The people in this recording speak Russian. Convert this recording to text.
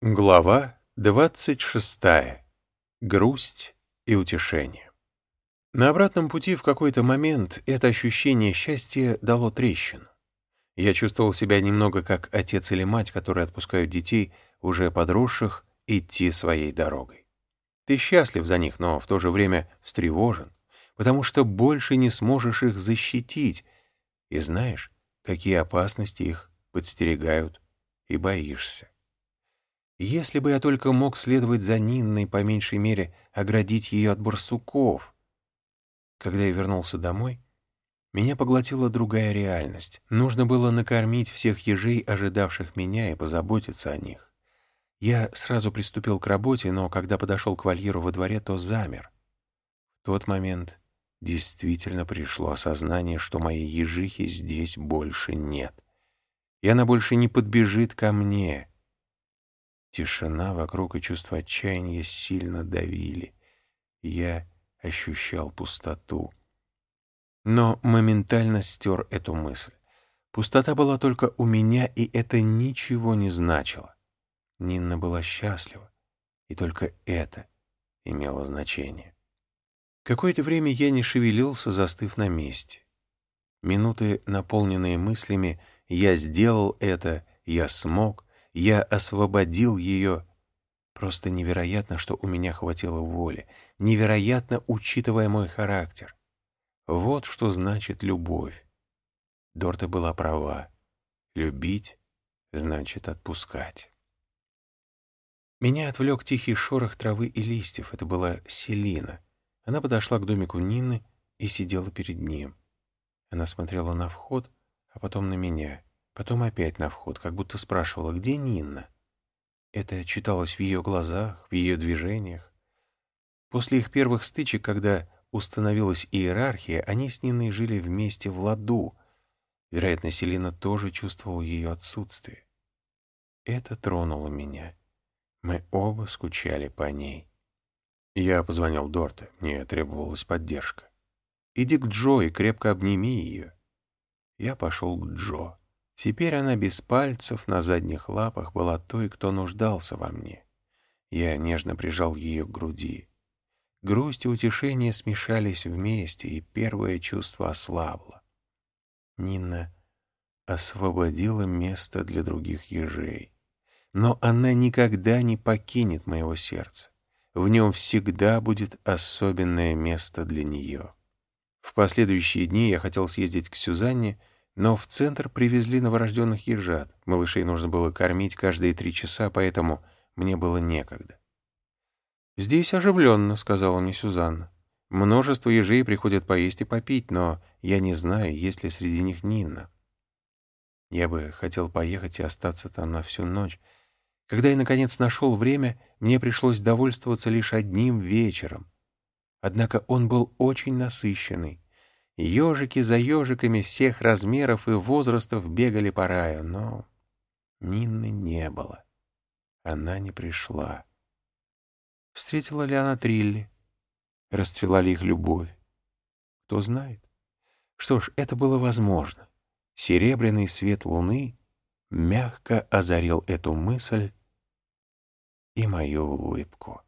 Глава 26. Грусть и утешение. На обратном пути в какой-то момент это ощущение счастья дало трещину. Я чувствовал себя немного как отец или мать, которые отпускают детей, уже подросших, идти своей дорогой. Ты счастлив за них, но в то же время встревожен, потому что больше не сможешь их защитить, и знаешь, какие опасности их подстерегают, и боишься. Если бы я только мог следовать за Нинной, по меньшей мере, оградить ее от барсуков. Когда я вернулся домой, меня поглотила другая реальность. Нужно было накормить всех ежей, ожидавших меня, и позаботиться о них. Я сразу приступил к работе, но когда подошел к вольеру во дворе, то замер. В тот момент действительно пришло осознание, что моей ежихи здесь больше нет. И она больше не подбежит ко мне — Тишина вокруг и чувство отчаяния сильно давили. Я ощущал пустоту. Но моментально стер эту мысль. Пустота была только у меня, и это ничего не значило. Нинна была счастлива, и только это имело значение. Какое-то время я не шевелился, застыв на месте. Минуты, наполненные мыслями «я сделал это», «я смог», я освободил ее. Просто невероятно, что у меня хватило воли. Невероятно, учитывая мой характер. Вот что значит любовь. Дорта была права. Любить значит отпускать. Меня отвлек тихий шорох травы и листьев. Это была Селина. Она подошла к домику Нины и сидела перед ним. Она смотрела на вход, а потом на меня — Потом опять на вход, как будто спрашивала, где Нинна. Это читалось в ее глазах, в ее движениях. После их первых стычек, когда установилась иерархия, они с Ниной жили вместе в ладу. Вероятно, Селина тоже чувствовала ее отсутствие. Это тронуло меня. Мы оба скучали по ней. Я позвонил Дорте, мне требовалась поддержка. «Иди к Джо и крепко обними ее». Я пошел к Джо. Теперь она без пальцев на задних лапах была той, кто нуждался во мне. Я нежно прижал ее к груди. Грусть и утешение смешались вместе, и первое чувство ослабло. Нина освободила место для других ежей. Но она никогда не покинет моего сердца. В нем всегда будет особенное место для нее. В последующие дни я хотел съездить к Сюзанне, но в центр привезли новорожденных ежат. Малышей нужно было кормить каждые три часа, поэтому мне было некогда. «Здесь оживленно», — сказала мне Сюзанна. «Множество ежей приходят поесть и попить, но я не знаю, есть ли среди них Нинна». Я бы хотел поехать и остаться там на всю ночь. Когда я, наконец, нашел время, мне пришлось довольствоваться лишь одним вечером. Однако он был очень насыщенный. Ежики за ежиками всех размеров и возрастов бегали по раю, но Нины не было. Она не пришла. Встретила ли она Трилли? Расцвела ли их любовь? Кто знает. Что ж, это было возможно. Серебряный свет луны мягко озарил эту мысль и мою улыбку.